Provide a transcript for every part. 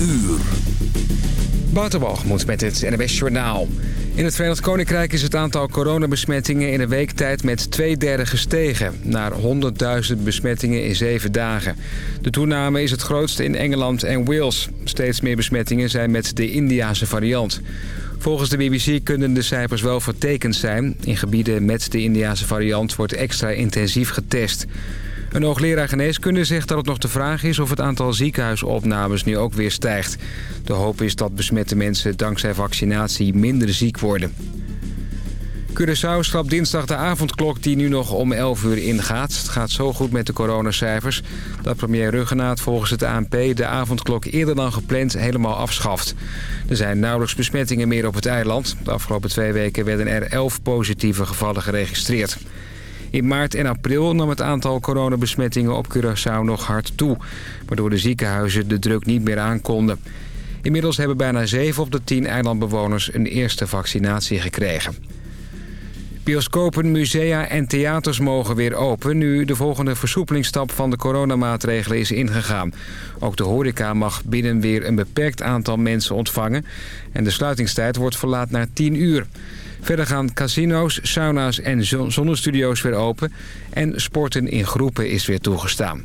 uur. Waterbalgemoed met het NWS Journaal. In het Verenigd Koninkrijk is het aantal coronabesmettingen in een week tijd met twee derde gestegen. Naar 100.000 besmettingen in zeven dagen. De toename is het grootste in Engeland en Wales. Steeds meer besmettingen zijn met de Indiase variant. Volgens de BBC kunnen de cijfers wel vertekend zijn. In gebieden met de Indiase variant wordt extra intensief getest. Een hoogleraar geneeskunde zegt dat het nog de vraag is of het aantal ziekenhuisopnames nu ook weer stijgt. De hoop is dat besmette mensen dankzij vaccinatie minder ziek worden. Curaçao schrapt dinsdag de avondklok die nu nog om 11 uur ingaat. Het gaat zo goed met de coronacijfers dat premier Ruggenaat volgens het ANP de avondklok eerder dan gepland helemaal afschaft. Er zijn nauwelijks besmettingen meer op het eiland. De afgelopen twee weken werden er 11 positieve gevallen geregistreerd. In maart en april nam het aantal coronabesmettingen op Curaçao nog hard toe... waardoor de ziekenhuizen de druk niet meer aankonden. Inmiddels hebben bijna 7 op de 10 eilandbewoners een eerste vaccinatie gekregen. Bioscopen, musea en theaters mogen weer open... nu de volgende versoepelingsstap van de coronamaatregelen is ingegaan. Ook de horeca mag binnen weer een beperkt aantal mensen ontvangen... en de sluitingstijd wordt verlaat naar 10 uur. Verder gaan casino's, sauna's en zonnestudio's weer open... en sporten in groepen is weer toegestaan.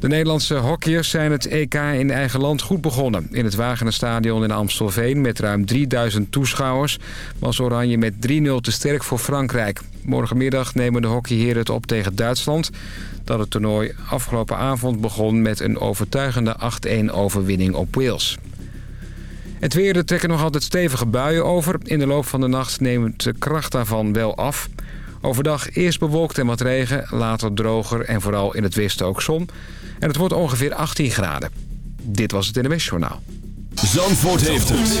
De Nederlandse hockeyers zijn het EK in eigen land goed begonnen. In het Wagenerstadion in Amstelveen met ruim 3000 toeschouwers... was Oranje met 3-0 te sterk voor Frankrijk. Morgenmiddag nemen de hockeyheren het op tegen Duitsland... dat het toernooi afgelopen avond begon met een overtuigende 8-1 overwinning op Wales. Het weer, er trekken nog altijd stevige buien over. In de loop van de nacht neemt de kracht daarvan wel af. Overdag eerst bewolkt en wat regen, later droger en vooral in het westen ook zon. En het wordt ongeveer 18 graden. Dit was het NWS Journaal. Zandvoort heeft het.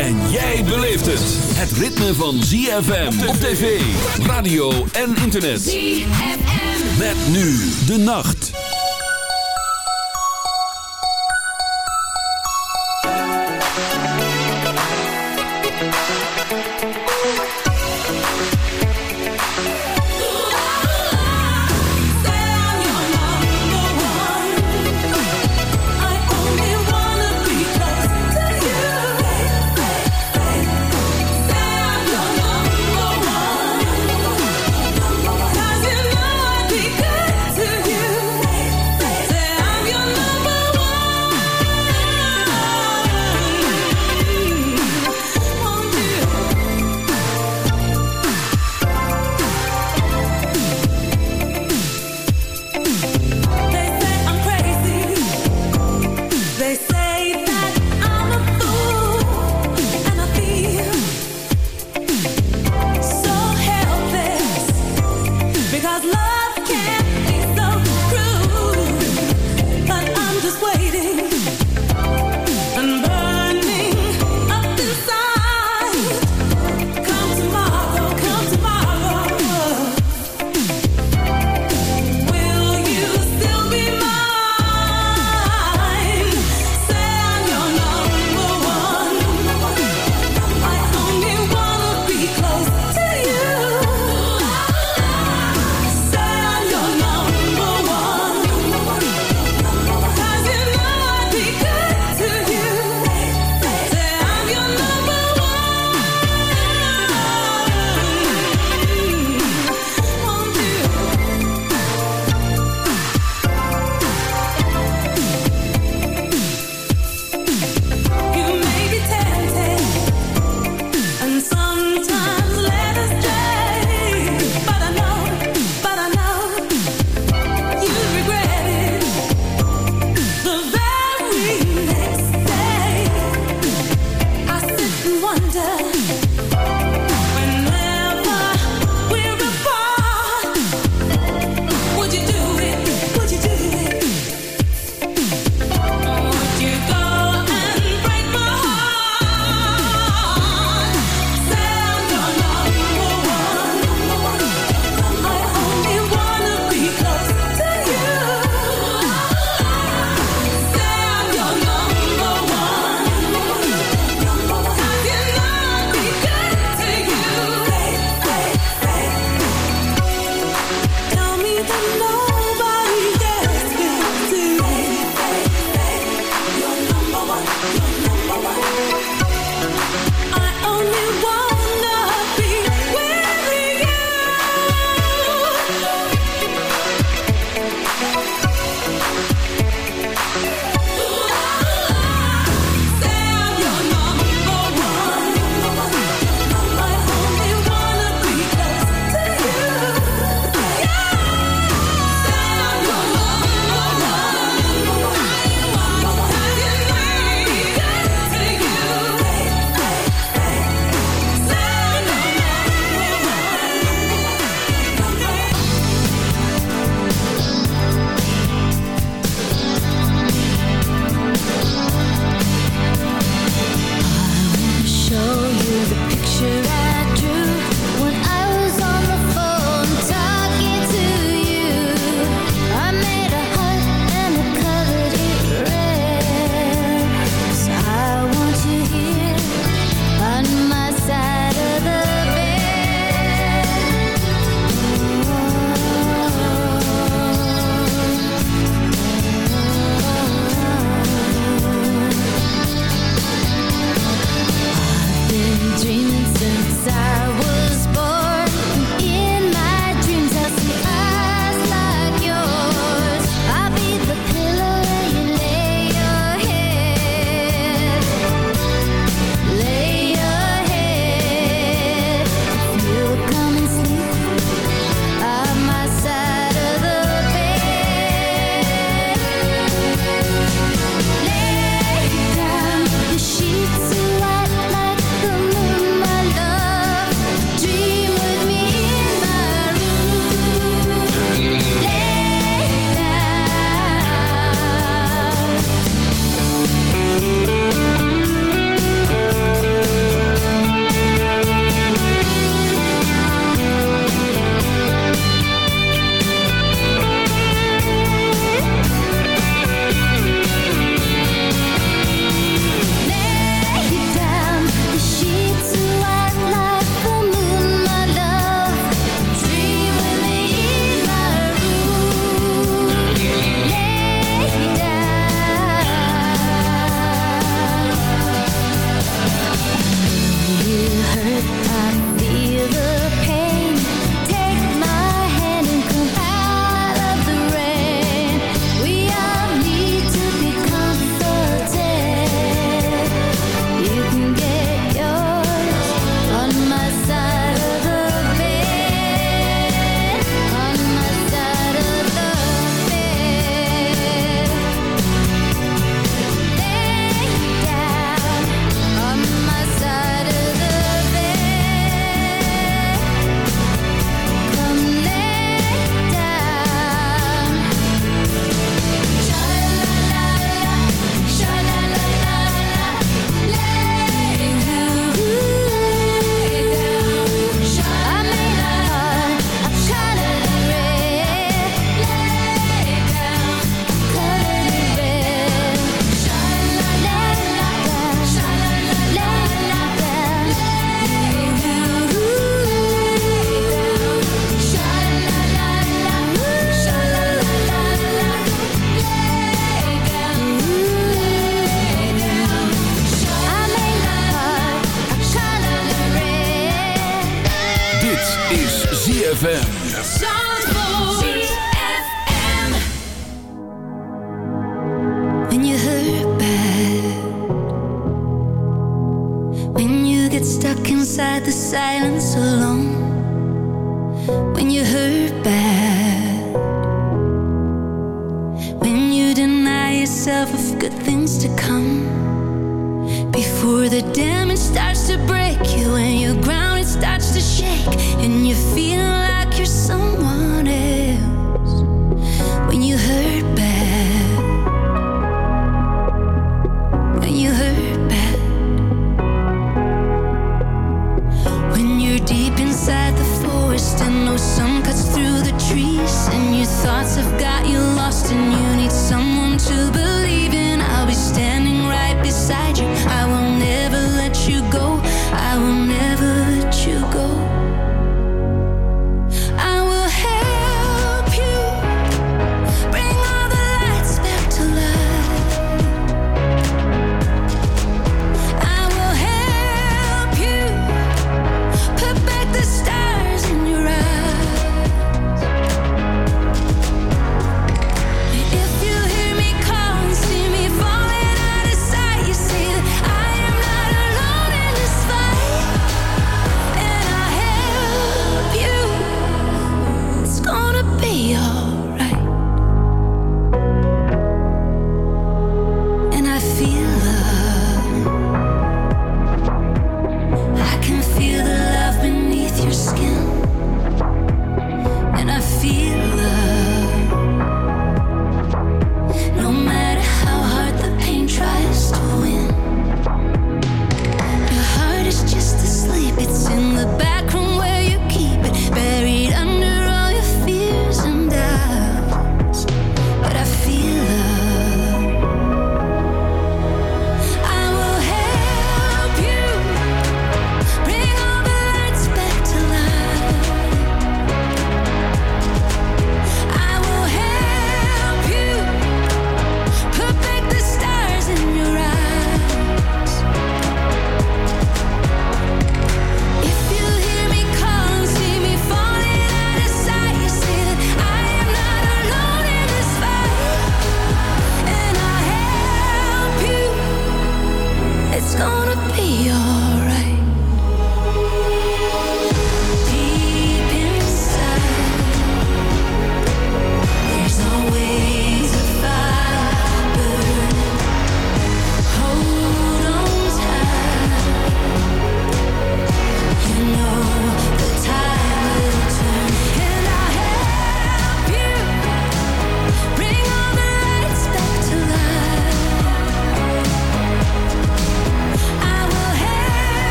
En jij beleeft het. Het ritme van ZFM op tv, radio en internet. ZFM. Met nu de nacht.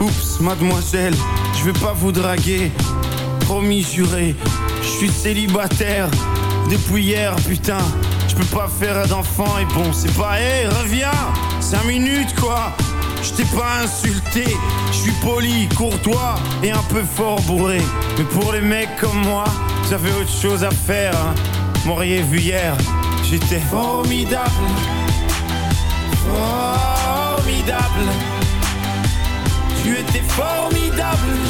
oups, mademoiselle, je vais pas vous draguer. Promis juré, je suis célibataire depuis hier, putain. Je peux pas faire d'enfant et bon, c'est pas, hé, reviens, 5 minutes quoi. Je t'ai pas insulté, je suis poli, courtois et un peu fort bourré. Mais pour les mecs comme moi, j'avais autre chose à faire. Hein. M'auriez vu hier, j'étais formidable. Formidable.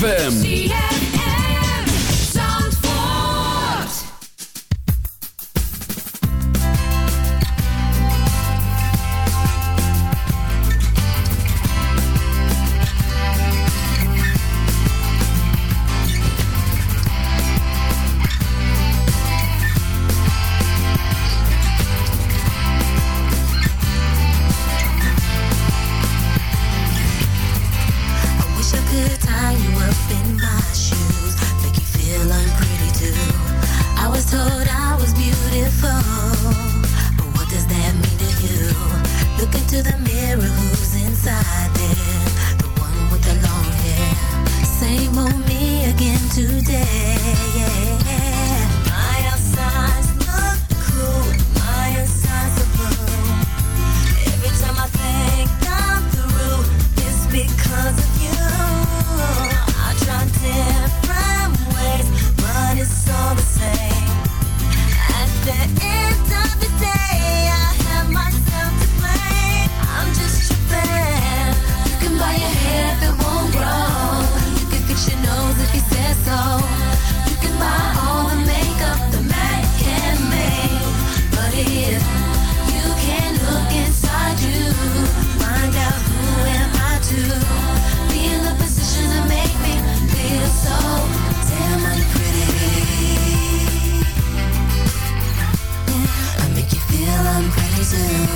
ZFM.